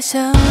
special.